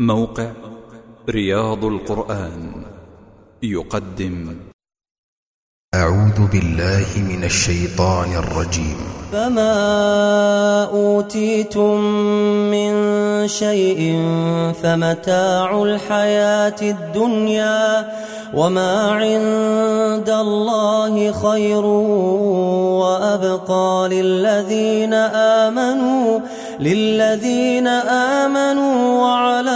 موقع رياض القرآن يقدم. أعوذ بالله من الشيطان الرجيم. فما أوتيتم من شيء فمتاع الحياة الدنيا وما عند الله خير وأبقى للذين آمنوا للذين آمنوا وعلى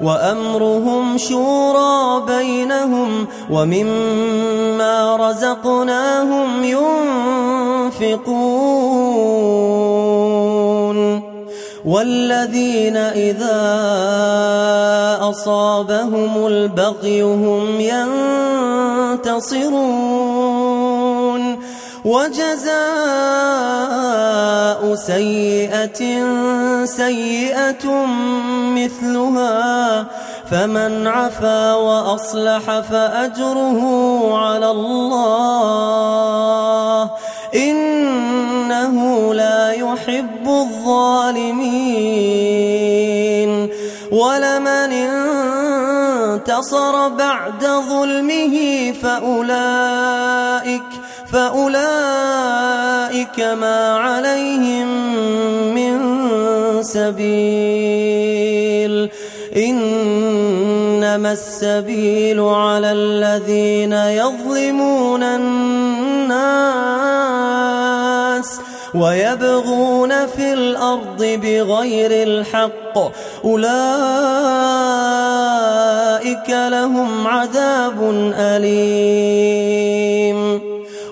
وأمرهم شورى بينهم ومما رزقناهم ينفقون والذين إذا أصابهم البغي هم ينتصرون وجزاء سيئة سيئة مثلها فمن عفا وأصلح فأجره على الله. إنه لا يحب الظالمين. ولمن انتصر بعد ظلمه فأولئك فأولئك ما عليهم من سبيل. إنما السبيل على الذين يظلمون الناس ويبغون في الأرض بغير الحق. أولئك لهم عذاب أليم.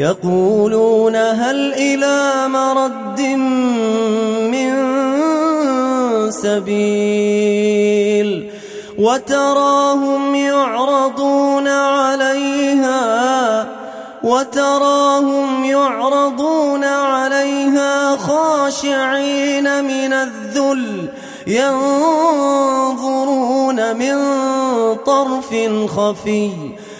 يقولون هل إلى مرد من سبيل وتراهم يعرضون عليها وتراهم يعرضون عليها خاشعين من الذل ينظرون من طرف خفي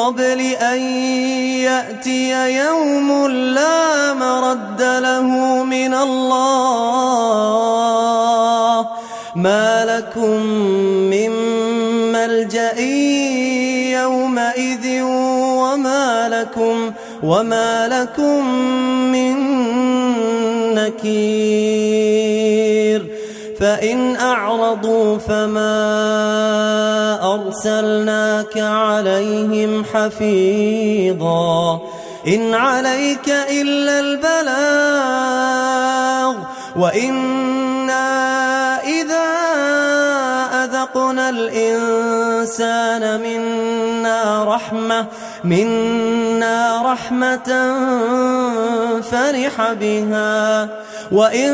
قبل أن يأتي يوم لا مرد له من الله. ما لكم من ملجأ يومئذ وما لكم وما لكم من نكير. فإن أعرضوا فما أرسلناك عليهم حفيظا إن عليك إلا البلاغ وإنا إذا أذقنا الإنسان منا رحمة منا رحمة فرح بها وإن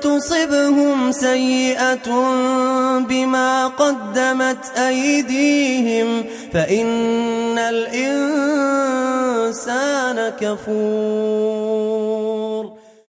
تصبهم سيئة بما قدمت أيديهم فإن الإنسان كفور